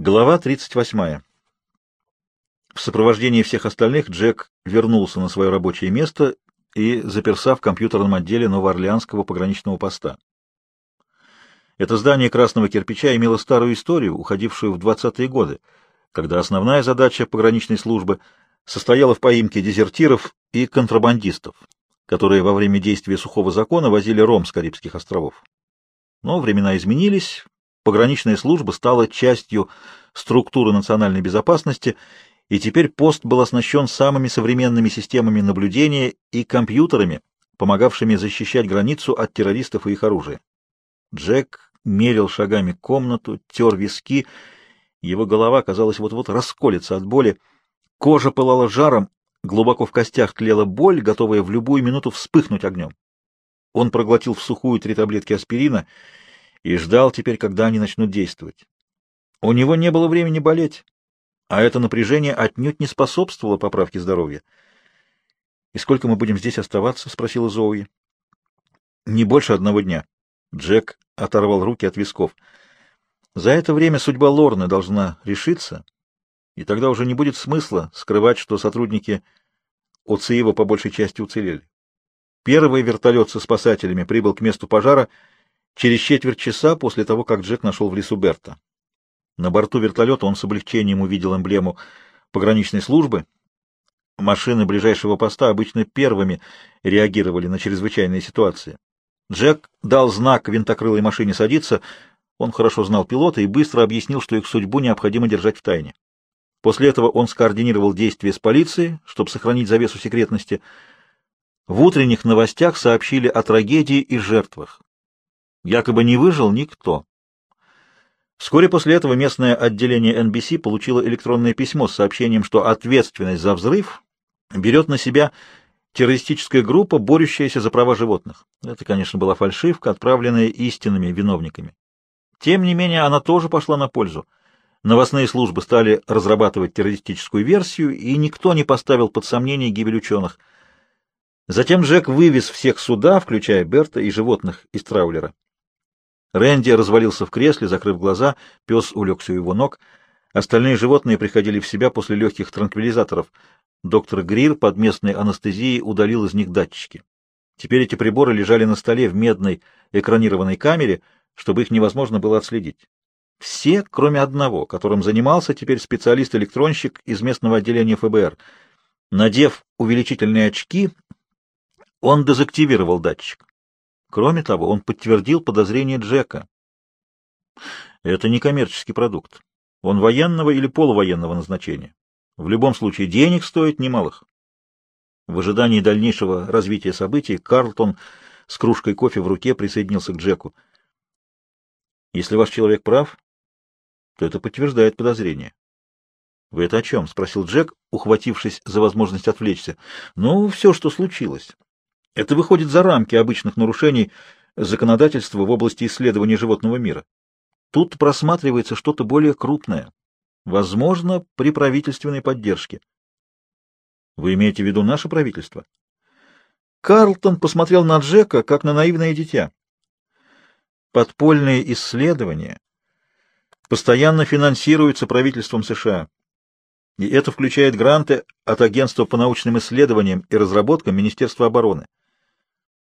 Глава 38. В сопровождении всех остальных Джек вернулся на свое рабочее место и заперся в компьютерном отделе Новоорлеанского пограничного поста. Это здание красного кирпича имело старую историю, уходившую в 20-е годы, когда основная задача пограничной службы состояла в поимке дезертиров и контрабандистов, которые во время действия сухого закона возили ром с Карибских островов. Но времена изменились, пограничная служба стала частью структуры национальной безопасности, и теперь пост был оснащен самыми современными системами наблюдения и компьютерами, помогавшими защищать границу от террористов и их оружия. Джек мерил шагами комнату, тер виски, его голова, казалось, вот-вот расколется от боли, кожа пылала жаром, глубоко в костях тлела боль, готовая в любую минуту вспыхнуть огнем. Он проглотил в сухую три таблетки аспирина и ждал теперь, когда они начнут действовать. У него не было времени болеть, а это напряжение отнюдь не способствовало поправке здоровья. — И сколько мы будем здесь оставаться? — спросила Зоуи. — Не больше одного дня. Джек оторвал руки от висков. За это время судьба Лорны должна решиться, и тогда уже не будет смысла скрывать, что сотрудники ОЦИВа по большей части уцелели. Первый вертолет со спасателями прибыл к месту пожара через четверть часа после того, как Джек нашел в лесу Берта. На борту вертолета он с облегчением увидел эмблему пограничной службы. Машины ближайшего поста обычно первыми реагировали на чрезвычайные ситуации. Джек дал знак винтокрылой машине садиться. Он хорошо знал пилота и быстро объяснил, что их судьбу необходимо держать в тайне. После этого он скоординировал действия с полицией, чтобы сохранить завесу секретности. В утренних новостях сообщили о трагедии и жертвах. Якобы не выжил никто. Вскоре после этого местное отделение NBC получило электронное письмо с сообщением, что ответственность за взрыв берет на себя террористическая группа, борющаяся за права животных. Это, конечно, была фальшивка, отправленная истинными виновниками. Тем не менее, она тоже пошла на пользу. Новостные службы стали разрабатывать террористическую версию, и никто не поставил под сомнение гибель ученых. Затем Джек вывез всех суда, включая Берта и животных из траулера. Рэнди развалился в кресле, закрыв глаза, пес улегся у его ног. Остальные животные приходили в себя после легких транквилизаторов. Доктор Грир под местной анестезией удалил из них датчики. Теперь эти приборы лежали на столе в медной экранированной камере, чтобы их невозможно было отследить. Все, кроме одного, которым занимался теперь специалист-электронщик из местного отделения ФБР. Надев увеличительные очки, он дезактивировал датчик. Кроме того, он подтвердил подозрение Джека. Это не коммерческий продукт. Он военного или полувоенного назначения. В любом случае, денег стоит немалых. В ожидании дальнейшего развития событий Карлтон с кружкой кофе в руке присоединился к Джеку. Если ваш человек прав, то это подтверждает подозрение. — Вы это о чем? — спросил Джек, ухватившись за возможность отвлечься. — Ну, все, что случилось. Это выходит за рамки обычных нарушений законодательства в области исследования животного мира. Тут просматривается что-то более крупное, возможно, при правительственной поддержке. Вы имеете в виду наше правительство? Карлтон посмотрел на Джека, как на наивное дитя. Подпольные исследования постоянно финансируются правительством США. И это включает гранты от Агентства по научным исследованиям и разработкам Министерства обороны.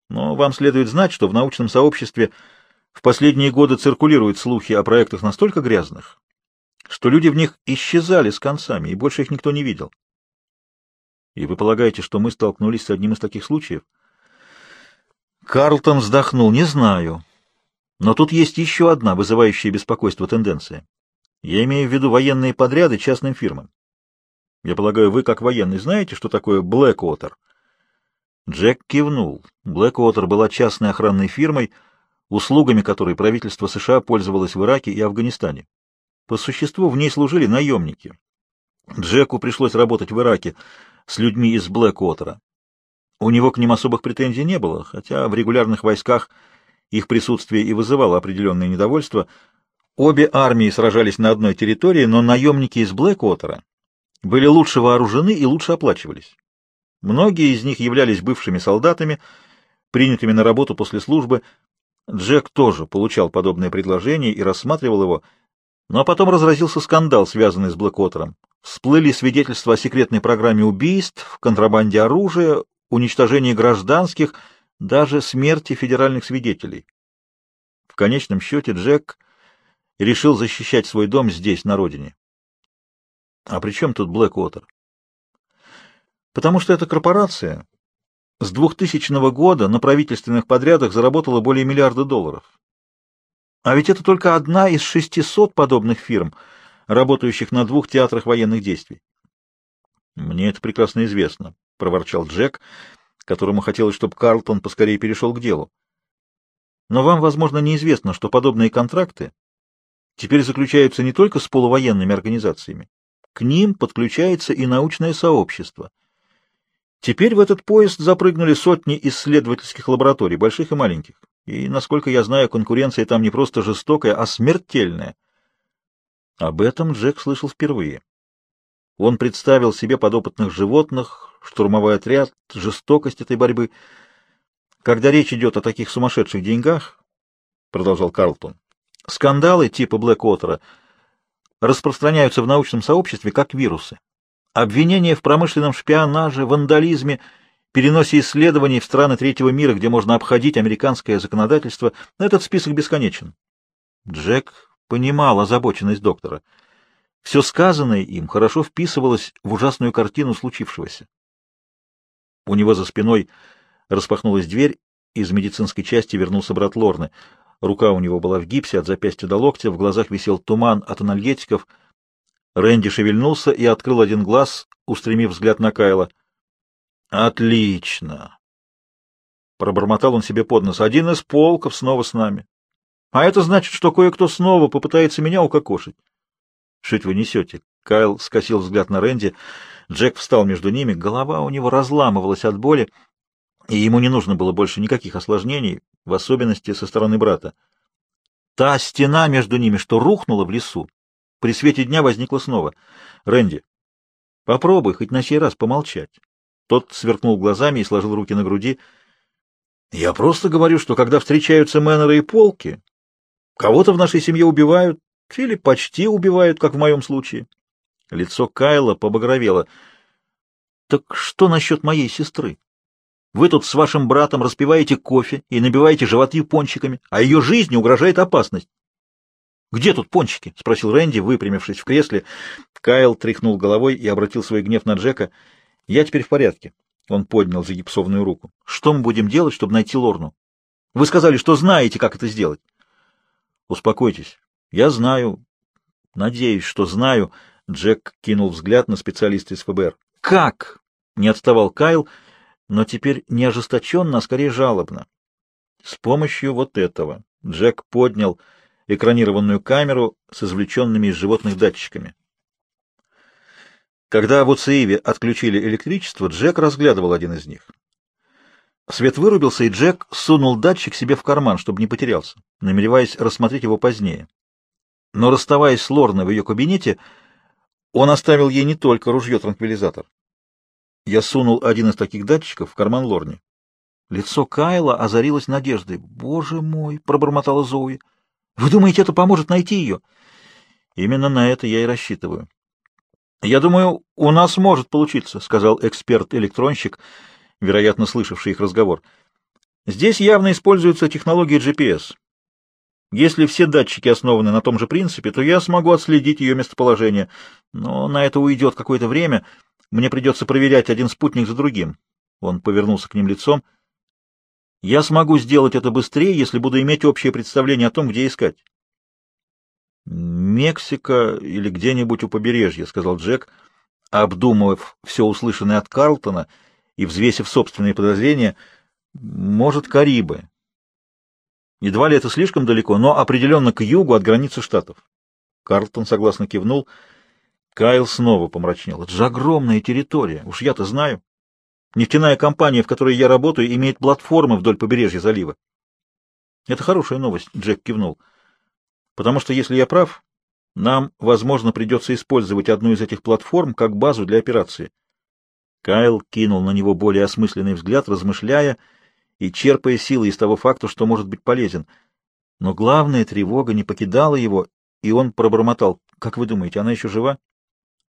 Но вам следует знать, что в научном сообществе в последние годы циркулируют слухи о проектах настолько грязных, что люди в них исчезали с концами, и больше их никто не видел. И вы полагаете, что мы столкнулись с одним из таких случаев? Карлтон вздохнул. Не знаю. Но тут есть еще одна вызывающая беспокойство тенденция. Я имею в виду военные подряды частным фирмам. Я полагаю, вы, как военный, знаете, что такое Blackwater? Джек кивнул. Blackwater была частной охранной фирмой, услугами которой правительство США пользовалось в Ираке и Афганистане. По существу в ней служили наемники. Джеку пришлось работать в Ираке с людьми из Блэквотера. У него к ним особых претензий не было, хотя в регулярных войсках их присутствие и вызывало определенное недовольство. Обе армии сражались на одной территории, но наемники из Блэквотера были лучше вооружены и лучше оплачивались. Многие из них являлись бывшими солдатами, принятыми на работу после службы. Джек тоже получал подобное предложение и рассматривал его. А потом разразился скандал, связанный с Блэквотером. Всплыли свидетельства о секретной программе убийств, контрабанде оружия, уничтожении гражданских, даже смерти федеральных свидетелей. В конечном счете Джек решил защищать свой дом здесь, на родине. А при чем тут Блэквотер? Потому что эта корпорация с 2000 года на правительственных подрядах заработала более миллиарда долларов. А ведь это только одна из 600 подобных фирм, работающих на двух театрах военных действий. «Мне это прекрасно известно», — проворчал Джек, которому хотелось, чтобы Карлтон поскорее перешел к делу. «Но вам, возможно, неизвестно, что подобные контракты теперь заключаются не только с полувоенными организациями. К ним подключается и научное сообщество. Теперь в этот поезд запрыгнули сотни исследовательских лабораторий, больших и маленьких. И, насколько я знаю, конкуренция там не просто жестокая, а смертельная. Об этом Джек слышал впервые. Он представил себе подопытных животных, штурмовой отряд, жестокость этой борьбы. Когда речь идет о таких сумасшедших деньгах, — продолжал Карлтон, — скандалы типа Блэквотера распространяются в научном сообществе как вирусы. Обвинения в промышленном шпионаже, вандализме, переносе исследований в страны третьего мира, где можно обходить американское законодательство, этот список бесконечен. Джек понимал озабоченность доктора. Все сказанное им хорошо вписывалось в ужасную картину случившегося. У него за спиной распахнулась дверь, из медицинской части вернулся брат Лорны. Рука у него была в гипсе от запястья до локтя, в глазах висел туман от анальгетиков. Рэнди шевельнулся и открыл один глаз, устремив взгляд на Кайла. «Отлично!» Пробормотал он себе под нос. «Один из полков снова с нами. А это значит, что кое-кто снова попытается меня укокошить. Шить вы несете? Кайл скосил взгляд на Рэнди. Джек встал между ними. Голова у него разламывалась от боли, и ему не нужно было больше никаких осложнений, в особенности со стороны брата. Та стена между ними, что рухнула в лесу, при свете дня возникла снова. Рэнди, попробуй хоть на сей раз помолчать. Тот сверкнул глазами и сложил руки на груди. Я просто говорю, что когда встречаются Мэннеры и Полки, Кого-то в нашей семье убивают, или почти убивают, как в моем случае. Лицо Кайла побагровело. Так что насчет моей сестры? Вы тут с вашим братом распиваете кофе и набиваете животы пончиками, а ее жизни угрожает опасность. «Где тут пончики?» — спросил Рэнди, выпрямившись в кресле. Кайл тряхнул головой и обратил свой гнев на Джека. «Я теперь в порядке». Он поднял загипсованную руку. «Что мы будем делать, чтобы найти Лорну? Вы сказали, что знаете, как это сделать». Успокойтесь. Я знаю. Надеюсь, что знаю. Джек кинул взгляд на специалиста из ФБР. Как? Не отставал Кайл, но теперь не ожесточенно, а скорее жалобно. С помощью вот этого. Джек поднял экранированную камеру с извлеченными из животных датчиками. Когда в Уцееве отключили электричество, Джек разглядывал один из них. Свет вырубился, и Джек сунул датчик себе в карман, чтобы не потерялся, намереваясь рассмотреть его позднее. Но, расставаясь с Лорной в ее кабинете, он оставил ей не только ружье-транквилизатор. Я сунул один из таких датчиков в карман Лорни. Лицо Кайла озарилось надеждой. «Боже мой!» — пробормотала Зоуи. «Вы думаете, это поможет найти ее?» «Именно на это я и рассчитываю». «Я думаю, у нас может получиться», — сказал эксперт-электронщик, — вероятно, слышавший их разговор. Здесь явно используется технология GPS. Если все датчики основаны на том же принципе, то я смогу отследить ее местоположение, но на это уйдет какое-то время. Мне придется проверять один спутник за другим. Он повернулся к ним лицом. Я смогу сделать это быстрее, если буду иметь общее представление о том, где искать. «Мексика или где-нибудь у побережья», — сказал Джек, обдумывав все услышанное от Карлтона — и, взвесив собственные подозрения, может, Карибы. Едва ли это слишком далеко, но определенно к югу от границы штатов. Карлтон согласно кивнул. Кайл снова помрачнел. Это же огромная территория, уж я-то знаю. Нефтяная компания, в которой я работаю, имеет платформы вдоль побережья залива. Это хорошая новость, Джек кивнул. Потому что, если я прав, нам, возможно, придется использовать одну из этих платформ как базу для операции. Кайл кинул на него более осмысленный взгляд, размышляя и черпая силы из того факта, что может быть полезен. Но главная тревога не покидала его, и он пробормотал. «Как вы думаете, она еще жива?»